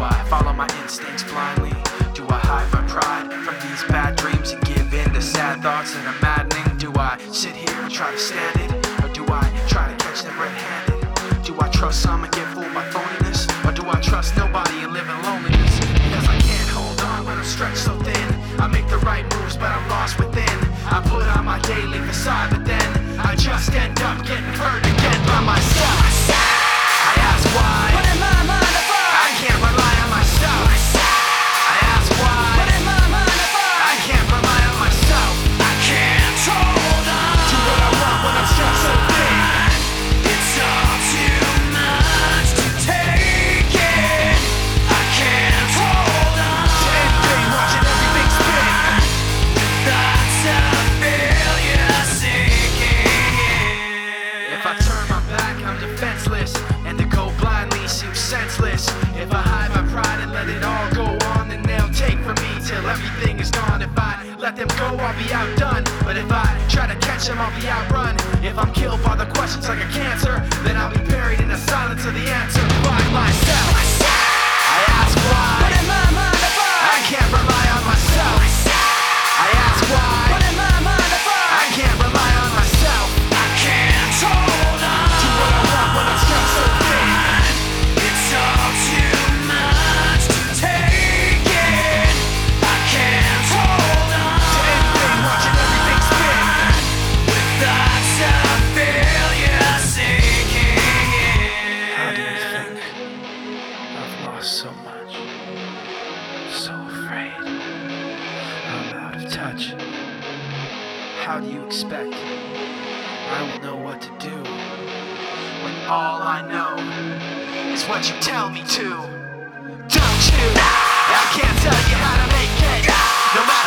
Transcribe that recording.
I follow my instincts blindly? Do I hide my pride from these bad dreams and give in to sad thoughts that are maddening? Do I sit here and try to stand it? Or do I try to catch them red handed? Do I trust some and get fooled by phoniness? Or do I trust nobody and live in loneliness? Because I can't hold on when I'm stretched so If I hide my pride and let it all go on, then they'll take from me till everything is gone. If I let them go, I'll be outdone. But if I try to catch them, I'll be outrun. If I'm killed by the questions like a cancer, then I'll be touch. How do you expect I will know what to do when all I know is what you tell me to? Don't you? I can't tell you how to make it, no matter.